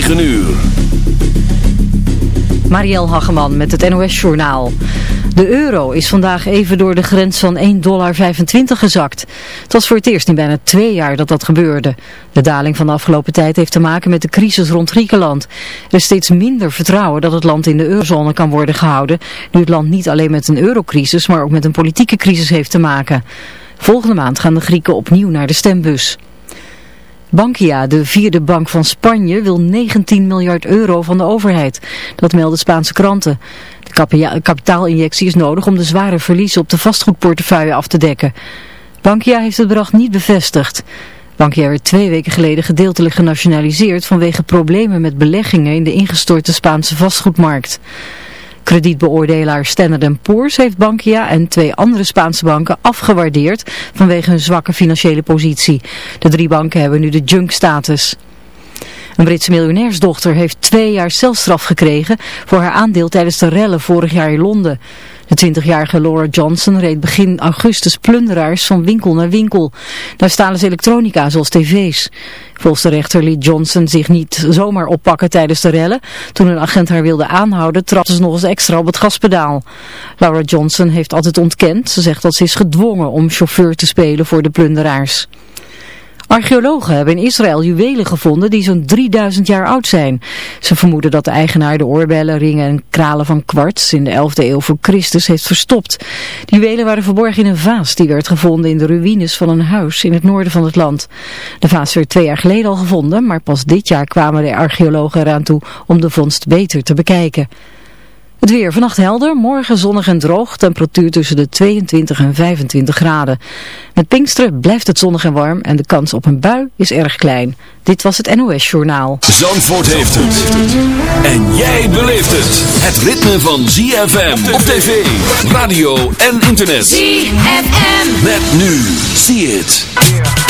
9 uur. Marielle Hageman met het NOS Journaal. De euro is vandaag even door de grens van 1,25 dollar gezakt. Het was voor het eerst in bijna twee jaar dat dat gebeurde. De daling van de afgelopen tijd heeft te maken met de crisis rond Griekenland. Er is steeds minder vertrouwen dat het land in de eurozone kan worden gehouden... nu het land niet alleen met een eurocrisis, maar ook met een politieke crisis heeft te maken. Volgende maand gaan de Grieken opnieuw naar de stembus. Bankia, de vierde bank van Spanje, wil 19 miljard euro van de overheid. Dat melden Spaanse kranten. De kapitaalinjectie is nodig om de zware verliezen op de vastgoedportefeuille af te dekken. Bankia heeft het bedrag niet bevestigd. Bankia werd twee weken geleden gedeeltelijk genationaliseerd vanwege problemen met beleggingen in de ingestorte Spaanse vastgoedmarkt. Kredietbeoordelaar Standard Poor's heeft Bankia en twee andere Spaanse banken afgewaardeerd vanwege hun zwakke financiële positie. De drie banken hebben nu de junk-status. Een Britse miljonairsdochter heeft twee jaar celstraf gekregen voor haar aandeel tijdens de rellen vorig jaar in Londen. De 20-jarige Laura Johnson reed begin augustus plunderaars van winkel naar winkel. Daar stalen ze elektronica zoals tv's. Volgens de rechter liet Johnson zich niet zomaar oppakken tijdens de rellen. Toen een agent haar wilde aanhouden, trapte ze nog eens extra op het gaspedaal. Laura Johnson heeft altijd ontkend. Ze zegt dat ze is gedwongen om chauffeur te spelen voor de plunderaars. Archeologen hebben in Israël juwelen gevonden die zo'n 3000 jaar oud zijn. Ze vermoeden dat de eigenaar de oorbellen, ringen en kralen van kwarts in de 11e eeuw voor Christus heeft verstopt. De juwelen waren verborgen in een vaas die werd gevonden in de ruïnes van een huis in het noorden van het land. De vaas werd twee jaar geleden al gevonden, maar pas dit jaar kwamen de archeologen eraan toe om de vondst beter te bekijken. Het weer vannacht helder, morgen zonnig en droog, temperatuur tussen de 22 en 25 graden. Met Pinksteren blijft het zonnig en warm en de kans op een bui is erg klein. Dit was het NOS Journaal. Zandvoort heeft het. En jij beleeft het. Het ritme van ZFM op tv, radio en internet. ZFM. Met nu. See it.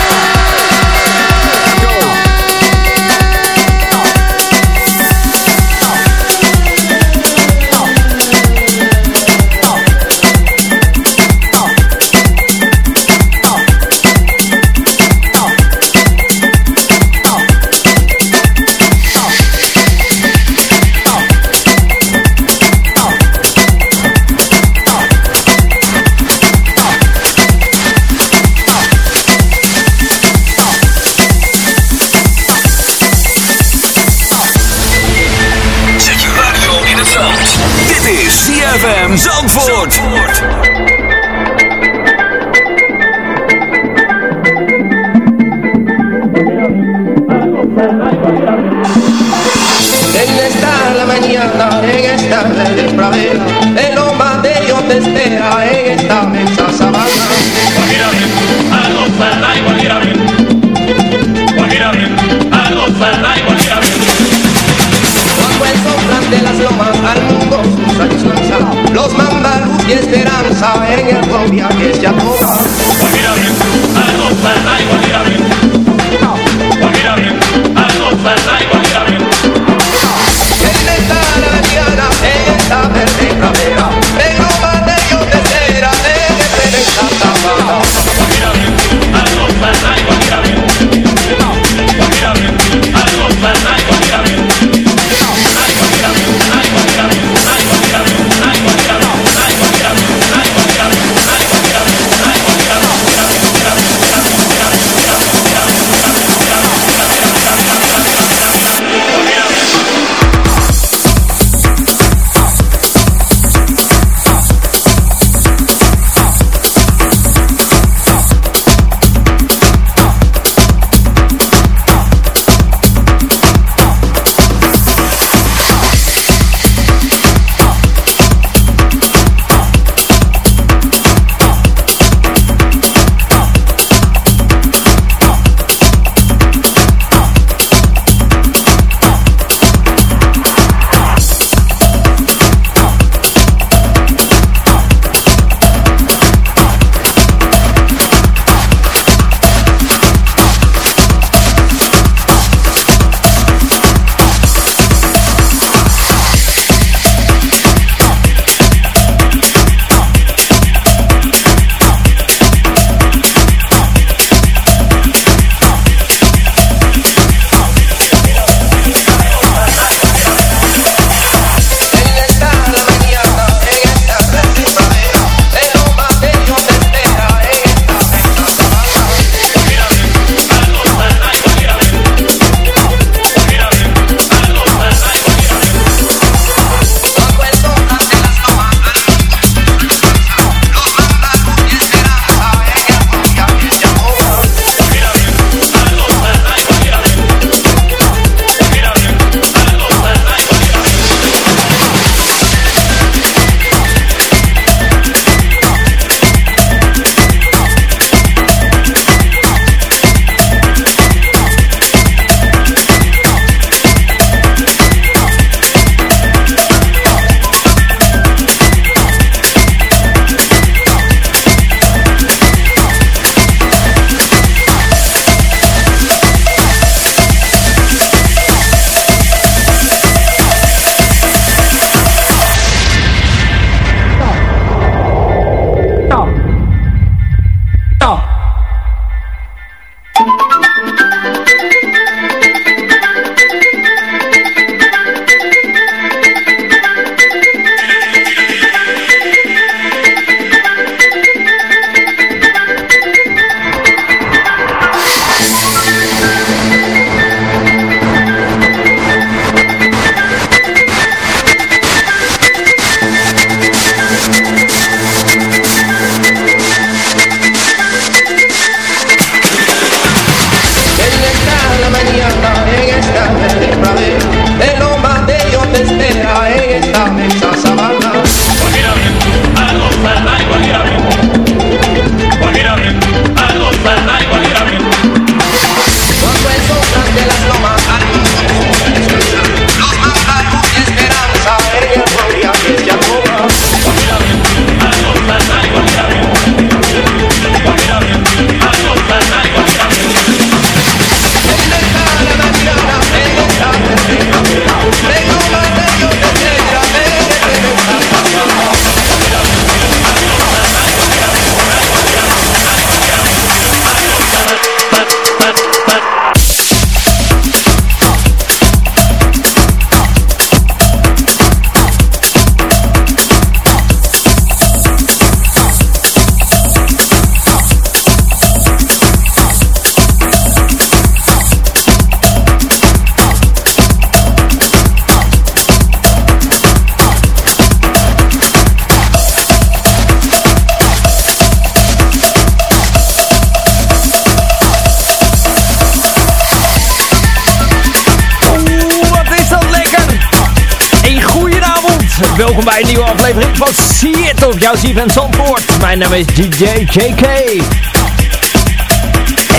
Mijn naam is DJ JK.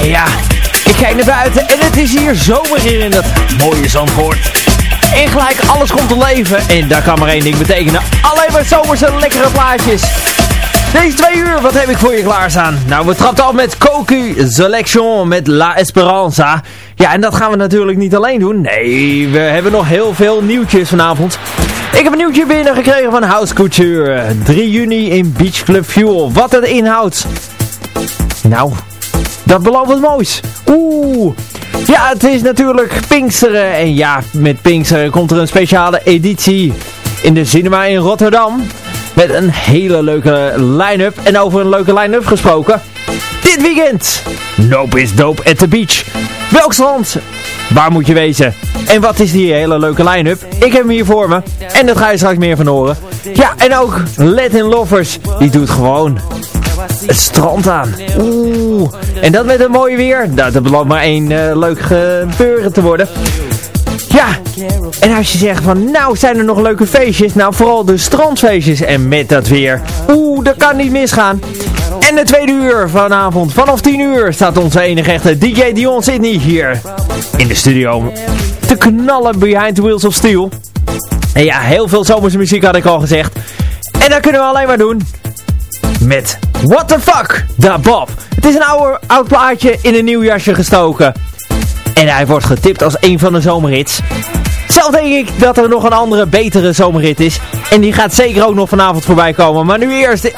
En ja, ik kijk naar buiten en het is hier zomer hier in dat mooie Zandvoort. En gelijk alles komt te leven en daar kan maar één ding betekenen. Alleen maar zomerse lekkere plaatjes. Deze twee uur, wat heb ik voor je klaarstaan? Nou, we trappen af met Koku Selection met La Esperanza. Ja, en dat gaan we natuurlijk niet alleen doen. Nee, we hebben nog heel veel nieuwtjes vanavond. Ik heb een nieuwtje binnengekregen van House Couture. 3 juni in Beach Club Fuel. Wat het inhoudt. Nou, dat belooft wat moois. Oeh. Ja, het is natuurlijk Pinksteren. En ja, met Pinksteren komt er een speciale editie in de cinema in Rotterdam. Met een hele leuke line-up. En over een leuke line-up gesproken. Dit weekend. Nope is dope at the beach. Welk strand? Waar moet je wezen? En wat is die hele leuke line-up? Ik heb hem hier voor me. En dat ga je straks meer van horen. Ja, en ook Latin Lovers. Die doet gewoon het strand aan. Oeh. En dat met een mooi weer. Nou, dat belooft maar één uh, leuk gebeuren te worden. Ja, en als je zegt van, nou zijn er nog leuke feestjes, nou vooral de strandfeestjes en met dat weer, oeh, dat kan niet misgaan. En de tweede uur vanavond, vanaf 10 uur, staat onze enige echte DJ Dion Sydney hier in de studio te knallen behind the wheels of steel. En ja, heel veel zomerse muziek had ik al gezegd. En dat kunnen we alleen maar doen met What the Fuck, da Bob. Het is een oude, oud plaatje in een nieuw jasje gestoken. En hij wordt getipt als een van de zomerhits. Zelf denk ik dat er nog een andere, betere zomerhit is. En die gaat zeker ook nog vanavond voorbij komen. Maar nu eerst...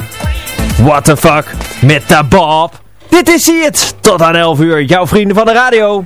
What the fuck met. Dit is It. Tot aan 11 uur. Jouw vrienden van de radio.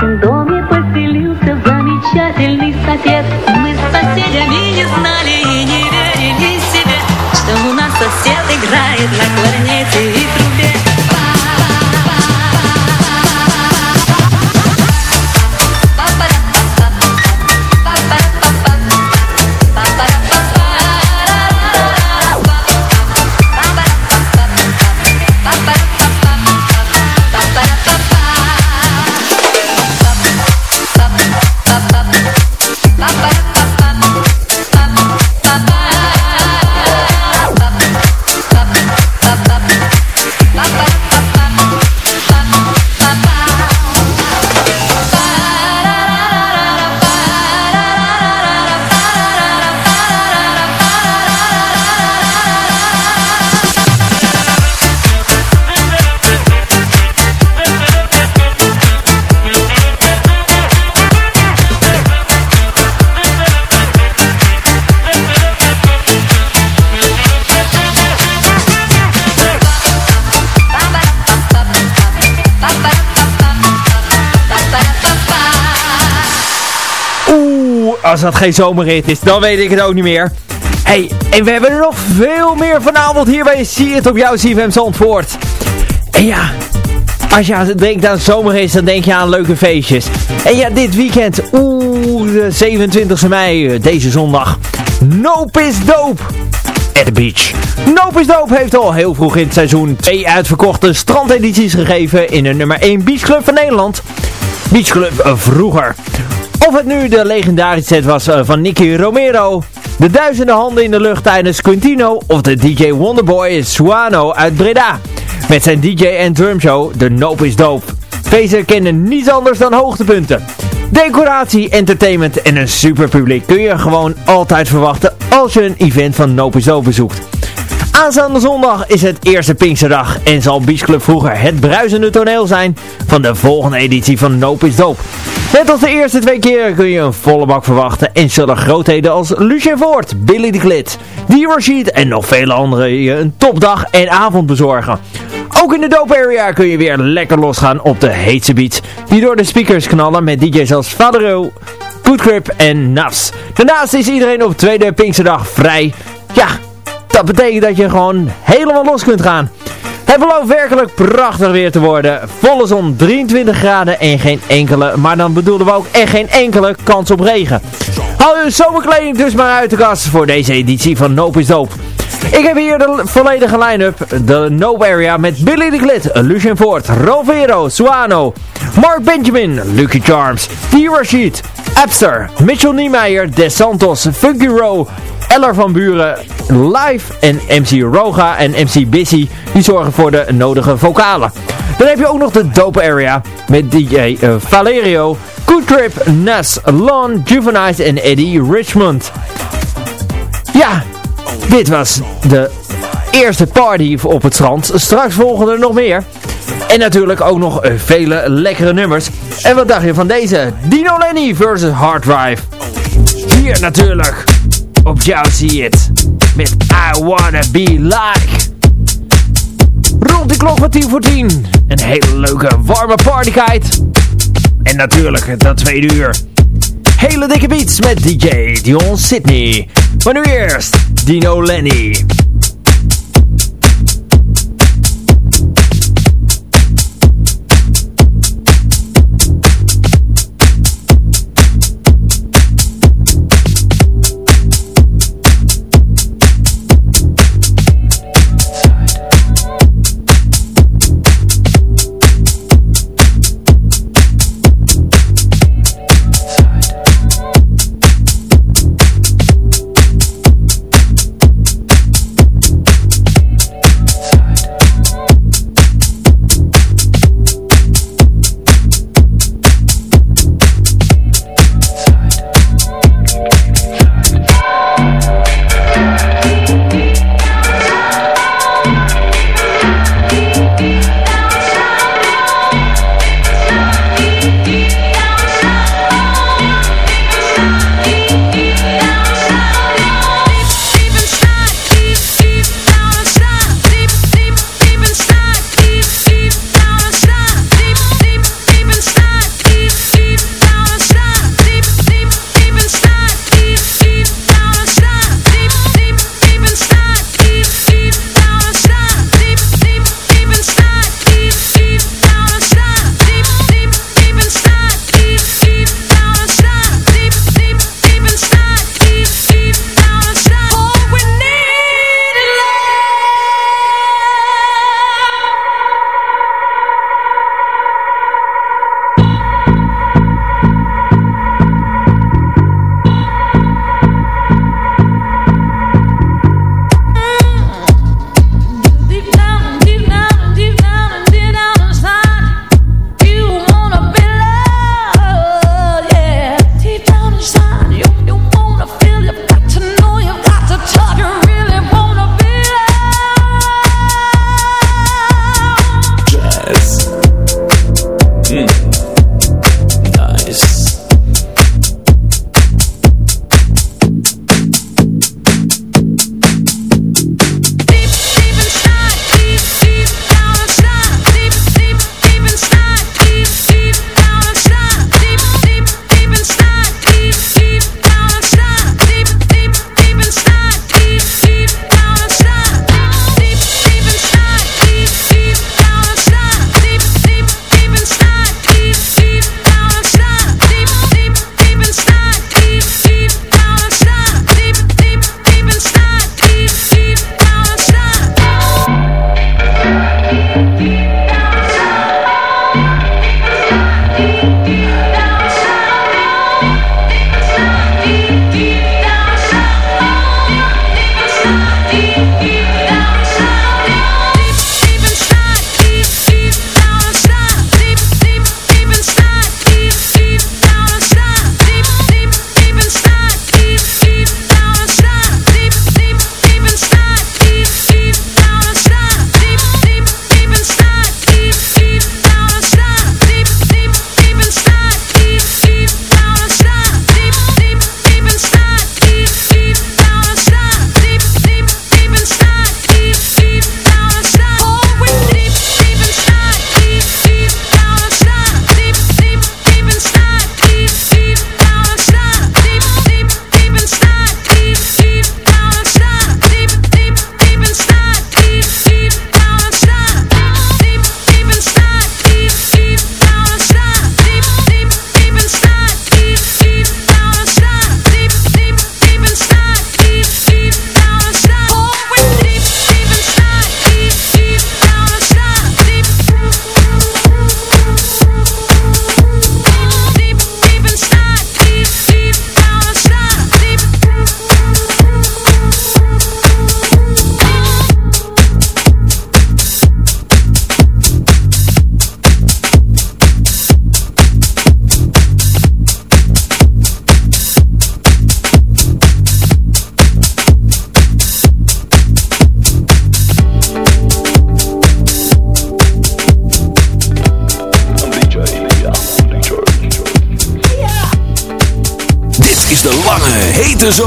sin duda. Als dat geen zomerrit is, dan weet ik het ook niet meer. Hey, en we hebben er nog veel meer vanavond hier bij See het op jouw CFM Zandvoort. En ja, als je denkt aan zomerrit, dan denk je aan leuke feestjes. En ja, dit weekend, oeh, de 27 mei, deze zondag. Nope is dope at the beach. Nope is Dope heeft al heel vroeg in het seizoen twee uitverkochte strandedities gegeven in de nummer 1 beachclub van Nederland. Beachclub eh, vroeger. Of het nu de legendarische set was eh, van Nicky Romero, de duizenden handen in de lucht tijdens Quintino of de DJ Wonderboy Suano uit Breda. Met zijn DJ en drumshow, de Nope is Dope. Feesten kennen niets anders dan hoogtepunten. Decoratie, entertainment en een super publiek kun je gewoon altijd verwachten als je een event van Nope is Dope bezoekt. Aanstaande zondag is het eerste Pinksterdag en zal Beach Club vroeger het bruisende toneel zijn van de volgende editie van Nope is Dope. Net als de eerste twee keren kun je een volle bak verwachten en zullen grootheden als Lucien Voort, Billy de Klit, Die Rashid en nog vele anderen je een topdag en avond bezorgen. Ook in de Dope Area kun je weer lekker losgaan op de heetse beats die door de speakers knallen met DJ's als Fadero, Good Grip en Nafs. Daarnaast is iedereen op tweede Pinksterdag vrij. Ja, dat betekent dat je gewoon helemaal los kunt gaan. Het belooft werkelijk prachtig weer te worden. Volle zon, 23 graden en geen enkele, maar dan bedoelden we ook echt geen enkele kans op regen. Hou je zomerkleding dus maar uit de kast voor deze editie van Nope is Dope. Ik heb hier de volledige line-up. De Nope Area met Billy de Glit, Lucien Ford, Rovero, Suano, Mark Benjamin, Lucky Charms, T. Rashid, Epster, Mitchell Niemeyer, Des Santos, Funky Row, Eller van Buren live en MC Roga en MC Busy die zorgen voor de nodige vocalen. Dan heb je ook nog de Dope Area met DJ uh, Valerio, Good Trip, Nas, Lon, Juvenice en Eddie Richmond. Ja, dit was de eerste party op het strand. Straks volgen er nog meer. En natuurlijk ook nog uh, vele lekkere nummers. En wat dacht je van deze? Dino Lenny versus Hard Drive. Hier natuurlijk op jou zie het. Met I Wanna Be Like. Rond die klok van 10 voor 10. Een hele leuke warme partykite. En natuurlijk dat tweede uur. Hele dikke beats met DJ Dion Sydney. Maar nu eerst Dino Lenny.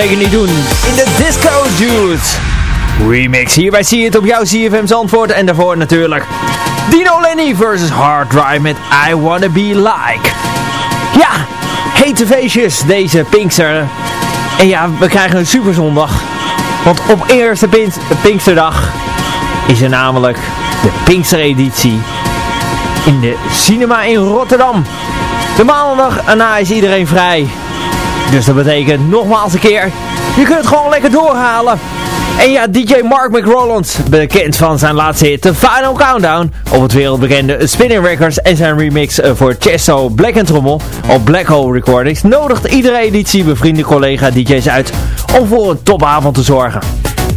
zeker niet doen. In de Disco Dudes remix. Hierbij zie je het op jouw CFM's antwoord en daarvoor natuurlijk Dino Lenny versus Hard Drive met I Wanna Be Like. Ja, hete feestjes deze Pinkster. En ja, we krijgen een super zondag, Want op eerste Pinksterdag is er namelijk de Pinkstereditie in de cinema in Rotterdam. De maandag erna is iedereen vrij. Dus dat betekent nogmaals een keer, je kunt gewoon lekker doorhalen. En ja, DJ Mark McRoland, bekend van zijn laatste hit The Final Countdown, op het wereldbekende Spinning Records en zijn remix eh, voor Chesto Black Trommel op Black Hole Recordings, nodigt iedere editie bevriende collega DJ's uit om voor een topavond te zorgen.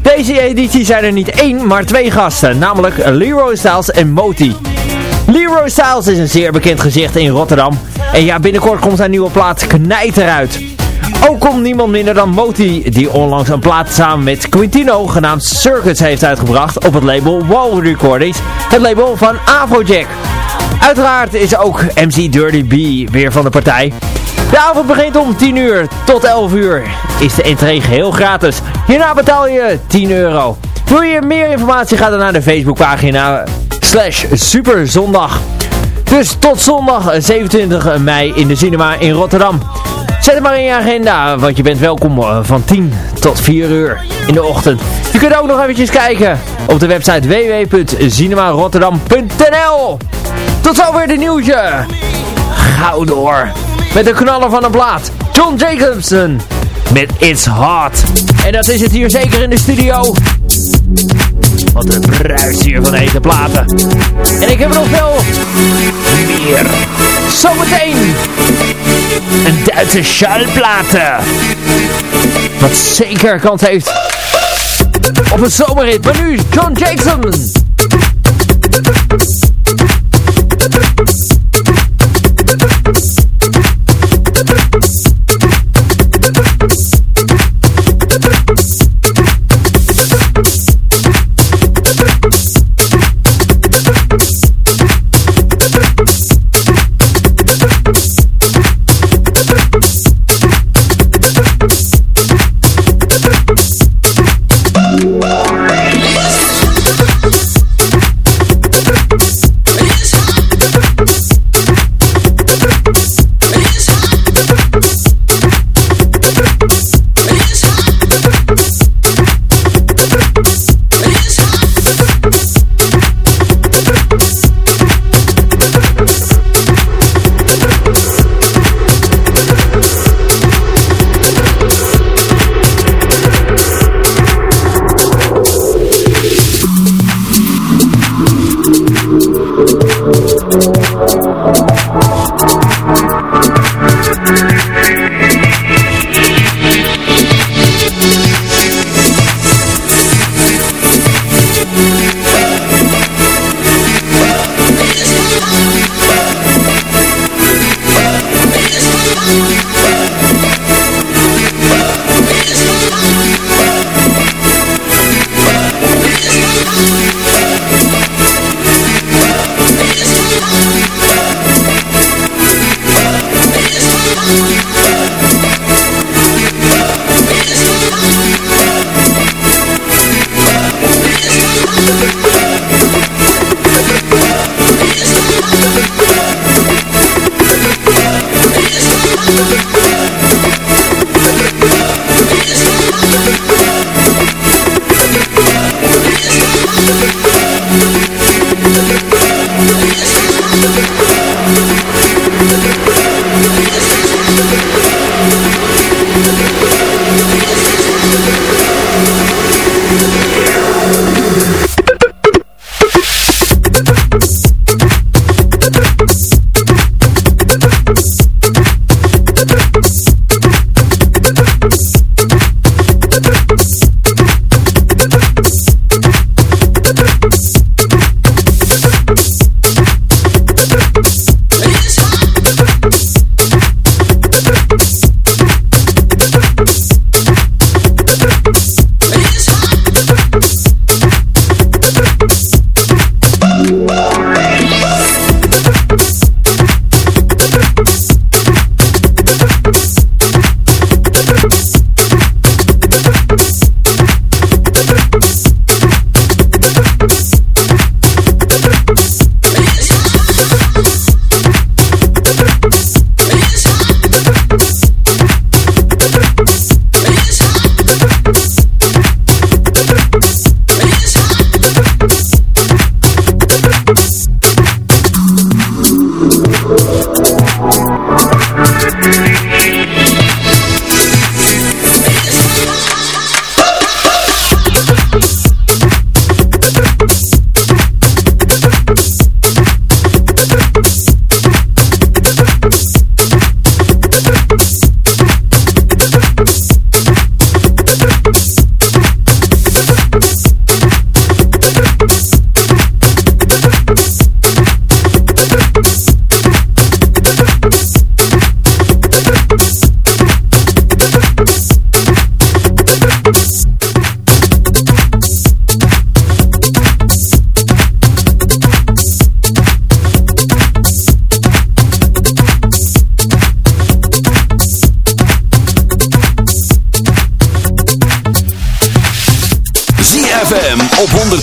Deze editie zijn er niet één, maar twee gasten, namelijk Leroy Styles en Moti. Leroy Styles is een zeer bekend gezicht in Rotterdam. En ja, binnenkort komt zijn nieuwe plaat Knijt eruit. Ook komt niemand minder dan Moti, die onlangs een plaat samen met Quintino genaamd Circuits heeft uitgebracht op het label Wall Recordings, het label van Afrojack. Uiteraard is ook MC Dirty B weer van de partij. De avond begint om 10 uur tot 11 uur. Is de entree geheel gratis. Hierna betaal je 10 euro. Wil je meer informatie? Ga dan naar de Facebookpagina slash superzondag. Dus tot zondag 27 mei in de cinema in Rotterdam. Zet het maar in je agenda, want je bent welkom eh, van 10 tot 4 uur in de ochtend. Je kunt ook nog eventjes kijken op de website www.cinemarotterdam.nl Tot zover de nieuwtje. Gauw door. Met de knaller van een plaat. John Jacobson. Met It's Hot. En dat is het hier zeker in de studio. Wat een bruis hier van deze platen. En ik heb er nog veel meer. Zometeen. Een Duitse schallplaten. Wat zeker kans heeft op een zomerhit. Maar nu John Jackson.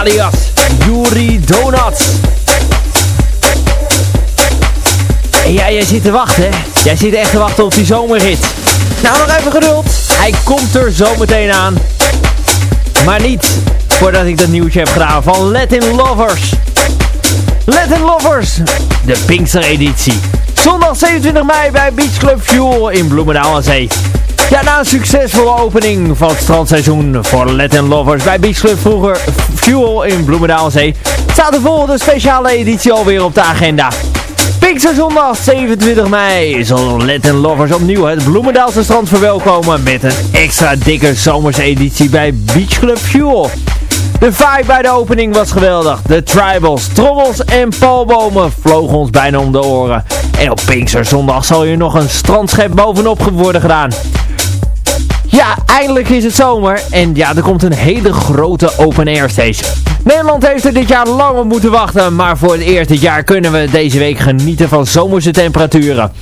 Alias Yuri Donuts. En ja, jij zit te wachten, hè? Jij zit echt te wachten op die zomerhit. Nou, nog even geduld. Hij komt er zo meteen aan. Maar niet voordat ik dat nieuwtje heb gedaan van Latin Lovers. Latin Lovers, de Pinkster editie. Zondag 27 mei bij Beach Club Fuel in Bloemendaal aan Zee. Ja, na een succesvolle opening van het strandseizoen voor Latin Lovers bij Beach Club vroeger Fuel in Bloemendaal aan Zee, staat de volgende speciale editie alweer op de agenda. Pinksterzondag 27 mei zal Latin Lovers opnieuw het Bloemendaalse strand verwelkomen met een extra dikke zomerse editie bij Beach Club Fuel. De vibe bij de opening was geweldig. De tribals, trommels en palbomen vlogen ons bijna om de oren. En op Pinksterzondag zal hier nog een strandschep bovenop worden gedaan. Ja, eindelijk is het zomer en ja, er komt een hele grote open air stage. Nederland heeft er dit jaar lang op moeten wachten, maar voor het eerst dit jaar kunnen we deze week genieten van zomerse temperaturen.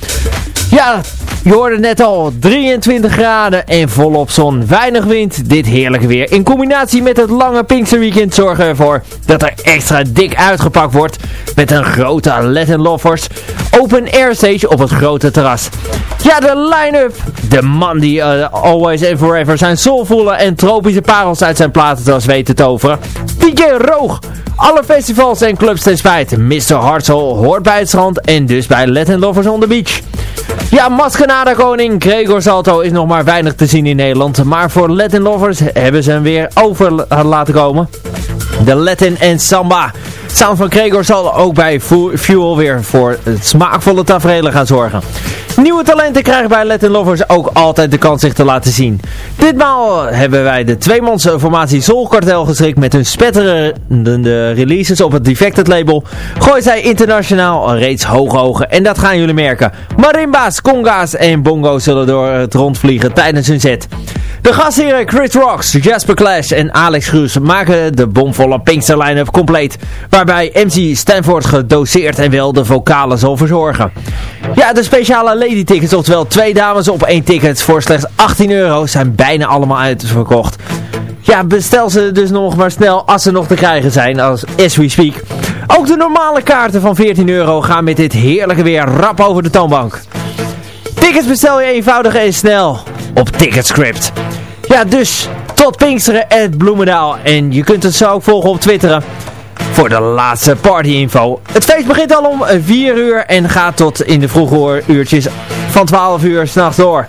Ja, je hoorde net al 23 graden en volop zon, weinig wind, dit heerlijke weer. In combinatie met het lange Pinksterweekend zorgen ervoor dat er extra dik uitgepakt wordt met een grote Latin Lovers open air stage op het grote terras. Ja, de line-up. De man die eh, Always and Forever zijn soulvolle en tropische parels uit zijn platentas weet te toveren. DJ Roog. Alle festivals en clubs ten spijt. Mr. Hartzell hoort bij het strand en dus bij Latin Lovers on the Beach. Ja, Maskenada koning Gregor Salto is nog maar weinig te zien in Nederland. Maar voor Latin Lovers hebben ze hem weer over laten komen. De Latin en Samba. Sound van Gregor zal ook bij Fu- Fuel weer voor smaakvolle tafereelen gaan zorgen. Nieuwe talenten krijgen bij Latin Lovers ook altijd de kans zich te laten zien. Ditmaal hebben wij de tweemans formatie Soul Cartel geschikt met hun spetterende releases op het Defected label. Gooit zij internationaal reeds hoog ogen en dat gaan jullie merken. Marimba's, conga's en bongo's zullen door het rondvliegen tijdens hun set. De gastheren Chris Rocks, Jasper Clash en Alex Gruus maken de bomvolle Pinkster line-up compleet. Waarbij MC Stanford gedoseerd en wel de vocalen zal verzorgen. Ja, de speciale lady tickets, oftewel twee dames op één ticket voor slechts 18 euro, zijn bijna allemaal uitverkocht. Ja, bestel ze dus nog maar snel als ze nog te krijgen zijn, als as we speak. Ook de normale kaarten van 14 euro gaan met dit heerlijke weer rap over de toonbank. Tickets bestel je eenvoudig en snel op Ticketscript. Ja, dus tot Pinksteren en Bloemendaal. En je kunt het zo ook volgen op Twitteren voor de laatste partyinfo. Het feest begint al om 4 uur en gaat tot in de vroege uurtjes van 12 uur s'nachts door.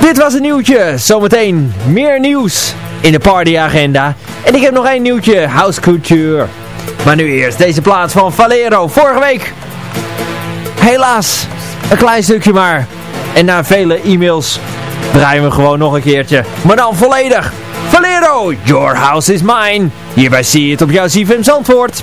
Dit was een nieuwtje. Zometeen meer nieuws in de partyagenda. En ik heb nog één nieuwtje. House Couture. Maar nu eerst deze plaats van Valero. Vorige week. Helaas. Een klein stukje maar. En na vele e-mails draaien we gewoon nog een keertje. Maar dan volledig. Valero, your house is mine. Hierbij zie je het op jouw CFM Zandvoort.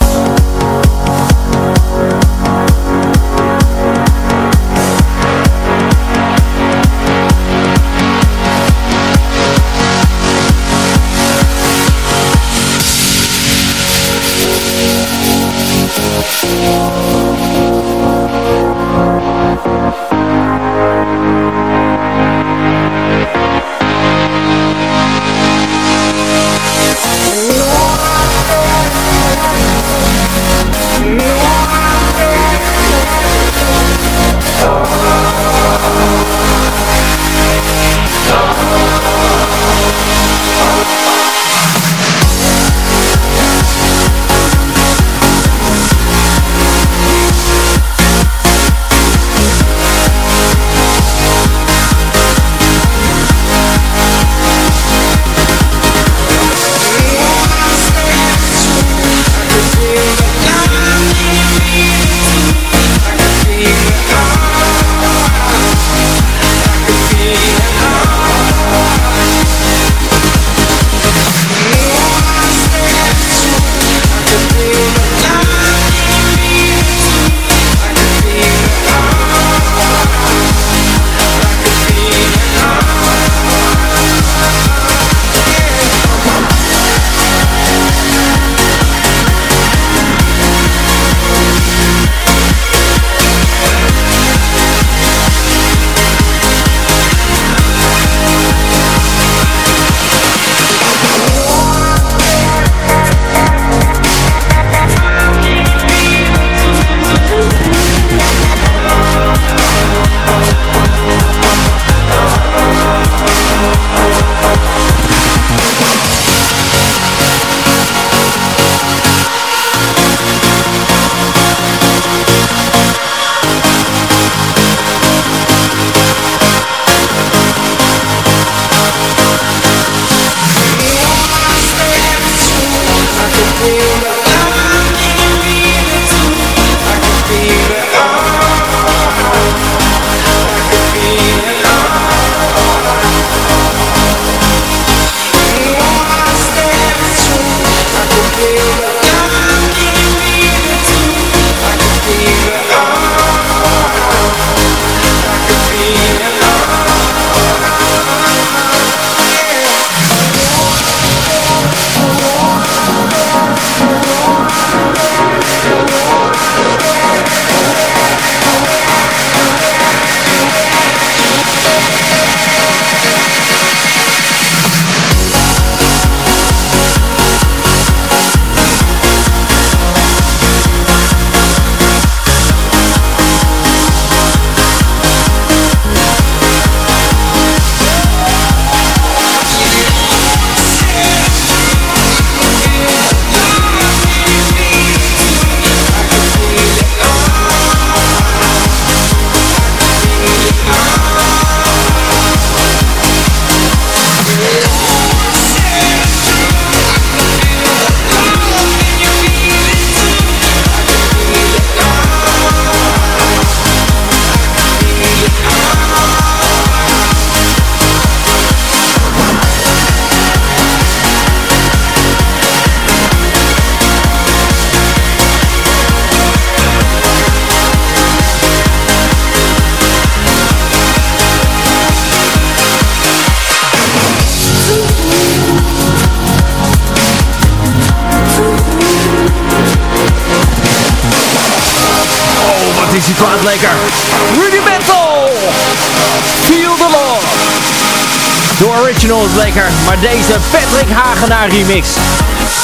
Lekker, maar deze Patrick Hagenaar remix.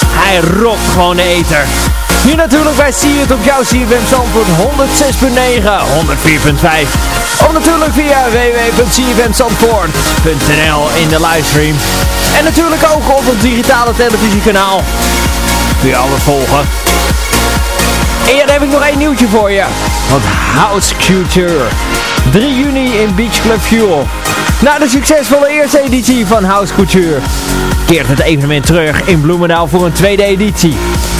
Hij rockt gewoon de eter. Hier natuurlijk bij See It op jouw CFM Zandvoort 106.9, 104.5. Of natuurlijk via www.cfmzandvoort.nl in de livestream. En natuurlijk ook op het digitale televisiekanaal. Kun je alles volgen. En ja, heb ik nog één nieuwtje voor je. Want House Culture. 3 juni in Beach Club Fuel. Na de succesvolle eerste editie van House Culture keert het evenement terug in Bloemendaal voor een tweede editie.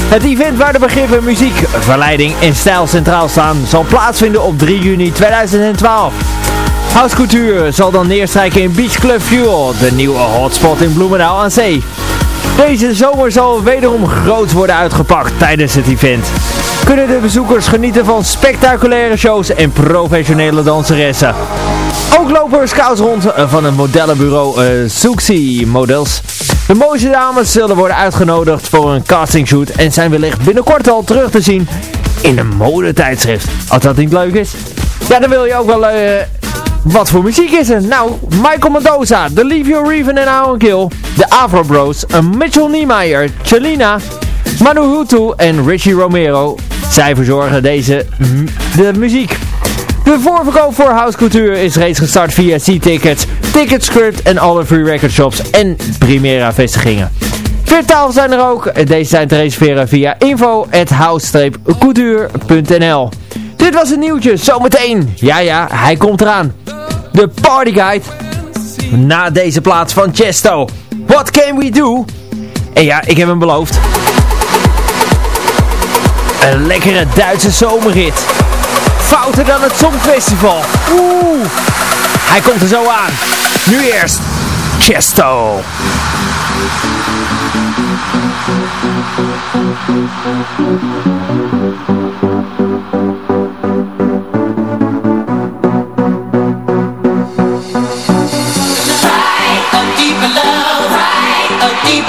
Het event waar de begrippen muziek, verleiding en stijl centraal staan zal plaatsvinden op 3 juni 2012. House Couture zal dan neerstrijken in Beach Club Fuel, de nieuwe hotspot in Bloemendaal aan Zee. Deze zomer zal wederom groot worden uitgepakt tijdens het event. Kunnen de bezoekers genieten van spectaculaire shows en professionele danseressen. Ook lopen er scouts rond eh, van het modellenbureau uh, Suxi Models. De mooiste dames zullen worden uitgenodigd voor een castingshoot en zijn wellicht binnenkort al terug te zien in een modetijdschrift. Als dat niet leuk is. Ja, dan wil je ook wel... eh, wat voor muziek is er? Nou, Michael Mendoza, The Leave Your Reven en Aaron Kill, de Afro Bros, Mitchell Niemeyer, Chelina, Manu Hutu en Richie Romero. Zij verzorgen deze de muziek. De voorverkoop voor House Couture is reeds gestart via C-Tickets, Ticketscript en alle free record shops en Primera vestigingen. Veertafels zijn er ook. Deze zijn te reserveren via info.house-couture.nl Dit was het nieuwtje. Zometeen. Ja, ja, hij komt eraan. De Party Guide. Na deze plaats van Chesto. What can we do? En ja, ik heb hem beloofd. Een lekkere Duitse zomerrit. Dan het Songfestival. Oeh. Hij komt er zo aan. Nu eerst. Chesto. deeper love,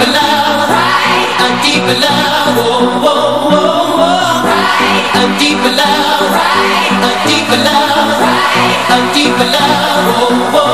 love, a deeper love, a deeper love, a deeper love, whoa,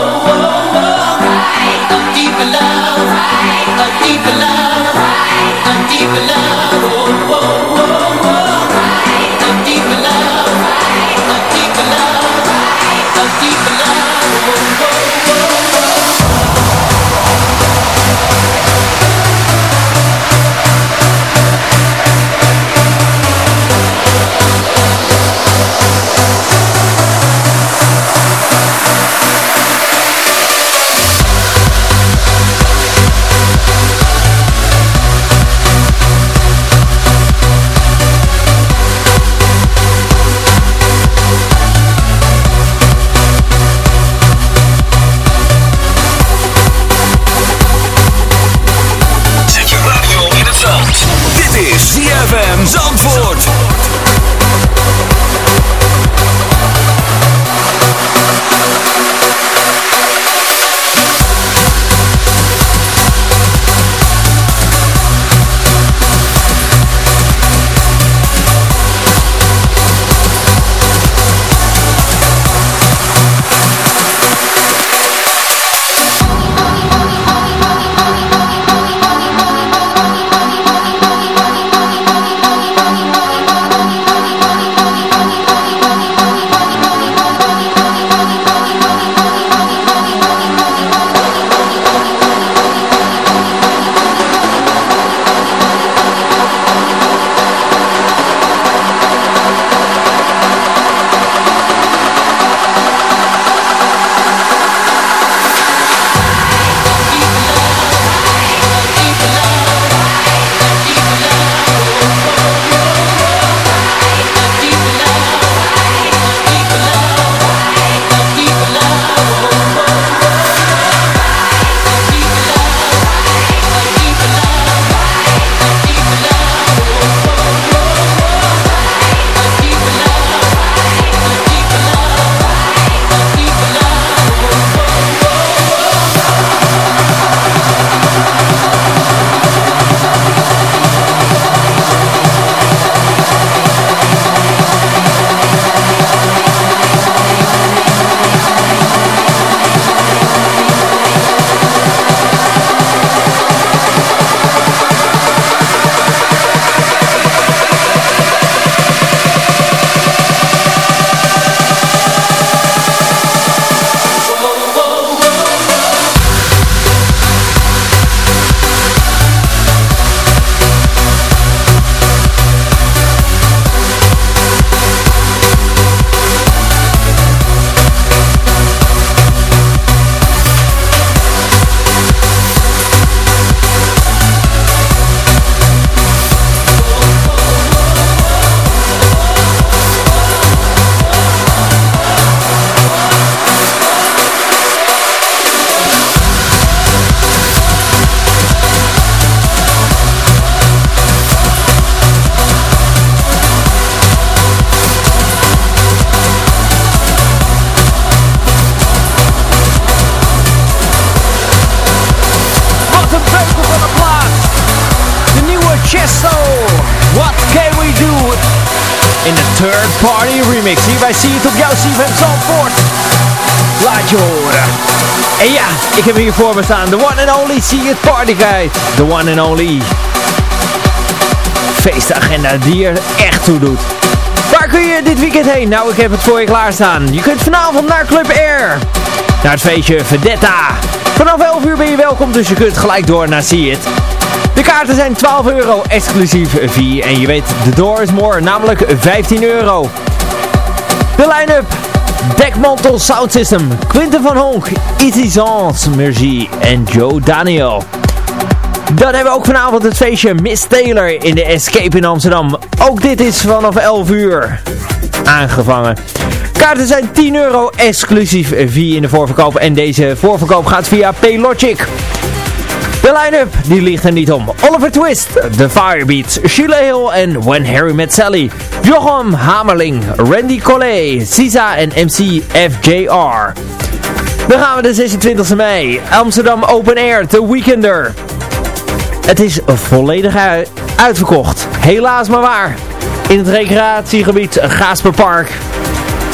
ik heb hier voor me staan de one and only See It Party Guide. The one and only feestagenda die er echt toe doet. Waar kun je dit weekend heen? Nou, ik heb het voor je klaarstaan. Je kunt vanavond naar Club Air. Naar het feestje Vendetta. Vanaf 11 uur ben je welkom, dus je kunt gelijk door naar See It. De kaarten zijn 12 euro, exclusief fee. En je weet, de door is more, namelijk 15 euro. De line-up. Dekmantel Sound System, Quinten van Honk, Easy Zans, Mergy en Joe Daniel. Dan hebben we ook vanavond het feestje Miss Taylor in de Escape in Amsterdam. Ook dit is vanaf 11 uur aangevangen. Kaarten zijn 10 euro, exclusief via in de voorverkoop. En deze voorverkoop gaat via Paylogic. De line-up die ligt er niet om. Oliver Twist, The Firebeats, Sheila Hill en When Harry Met Sally. Jochem Hamerling, Randy Collet, Sisa en MC FJR. Dan gaan we de 26e mei. Amsterdam Open Air, The Weekender. Het is volledig ui- uitverkocht. Helaas maar waar. In het recreatiegebied Gaasperpark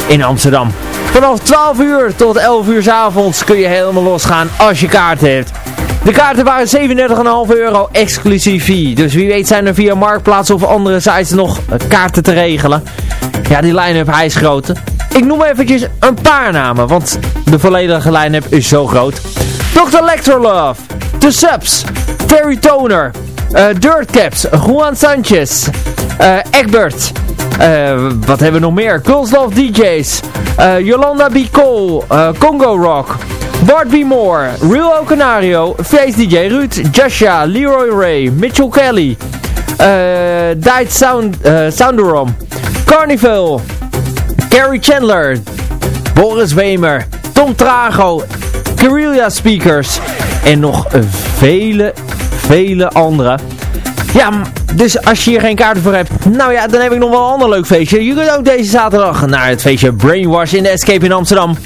in Amsterdam. Vanaf 12 uur tot 11 uur 's avonds kun je helemaal losgaan als je kaart hebt. De kaarten waren 37,5 euro exclusief fee. Dus wie weet zijn er via Marktplaats of andere sites nog kaarten te regelen. Ja, die line-up hij is groot. Ik noem eventjes een paar namen, want de volledige line-up is zo groot. Dr. Electrolove, The Subs, Terry Toner, eh Dirtcaps, Juan Sanchez, eh Egbert, eh, wat hebben we nog meer? Girls Love DJs, Yolanda B. Cole, Congo Rock, Bart B. Moore, Real Canario, Face DJ Ruud, Joshua, Leroy Ray, Mitchell Kelly, eh Died Sound, eh Sounderom, Carnival, Gary Chandler, Boris Wemer, Tom Trago, Guerrilla Speakers en nog vele, vele andere. Ja, dus als je hier geen kaarten voor hebt, nou ja, dan heb ik nog wel een ander leuk feestje. Je kunt ook deze zaterdag naar het feestje Brainwash in de Escape in Amsterdam.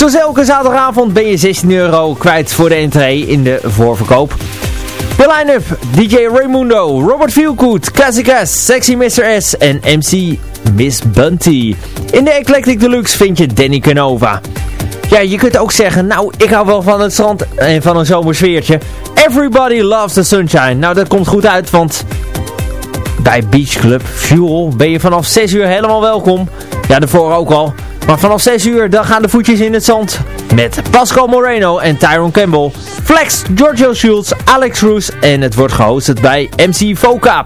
Zoals elke zaterdagavond ben je 16 euro kwijt voor de entree in de voorverkoop. De line-up, DJ Raimundo, Robert Feelgood, Classic S, Sexy Mr. S en MC Miss Bunty. In de Eclectic Deluxe vind je Danny Canova. Ja, je kunt ook zeggen, nou, ik hou wel van het strand en van een zomersfeertje. Everybody loves the sunshine. Nou, dat komt goed uit, want bij Beach Club Fuel ben je vanaf 6 uur helemaal welkom. Ja, daarvoor ook al. Maar vanaf 6 uur, dan gaan de voetjes in het zand. Met Pascal Moreno en Tyron Campbell. Flex, Giorgio Schultz, Alex Roos. En het wordt gehosted bij MC Voka.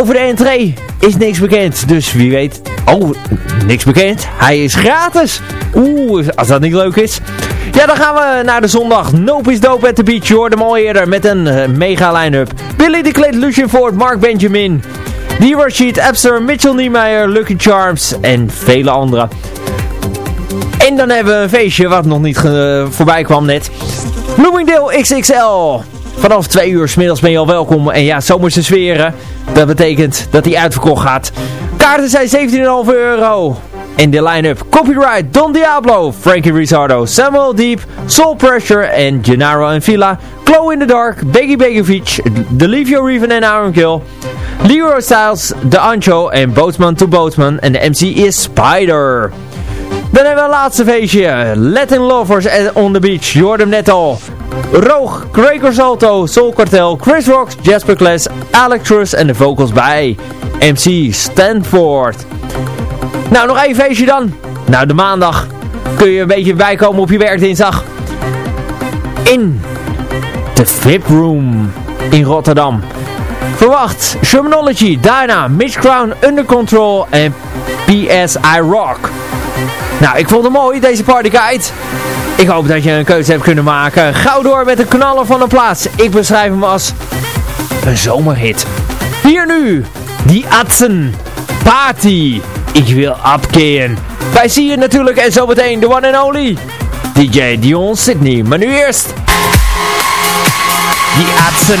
Over de entree is niks bekend. Dus wie weet... Oh, niks bekend. Hij is gratis. Oeh, als dat niet leuk is. Ja, dan gaan we naar de zondag. Nope is dope at the beach. Je hoorde hem eerder met een eh, mega line-up. Billy de Kleed, Lucien Ford, Mark Benjamin. Die Rashid, Epster, Mitchell Niemeyer, Lucky Charms en vele anderen. En dan hebben we een feestje wat nog niet eh, voorbij kwam net. Bloomingdale XXL. Vanaf twee uur 's middags ben je al welkom. En ja, zomerse sferen. Dat betekent dat hij uitverkocht gaat. Kaarten zijn 17,5 euro. En de line-up Copyright, Don Diablo, Frankie Rizzardo, Samuel Deep, Soul Pressure en Gennaro en Villa, Glow in the Dark, Beggy Begovic, Delivio Reven en Aaron Kill, Leroy Styles, The Ancho en Boatman to Boatman en de MC is Spider. Dan hebben we een laatste feestje. Latin Lovers on the Beach. Hem net. Roog, Gregor Salto, Soul Cartel, Chris Rocks, Jasper Class, Alex Truss en de vocals bij MC Stanford. Nou, nog één feestje dan. Nou, de maandag kun je een beetje bijkomen op je werkdinsdag. In de VIP Room in Rotterdam. Verwacht Shermanology, Dyna, Mitch Crown, Under Control en PSI Rock. Nou, ik vond het mooi, deze partyguide. Ik hoop dat je een keuze hebt kunnen maken. Gauw door met de knallen van de plaats. Ik beschrijf hem als een zomerhit. Hier nu, die Atsen Party. Ik wil abkeren. Wij zien je natuurlijk en zometeen de one and only DJ Dion Sydney. Maar nu eerst die Atsen.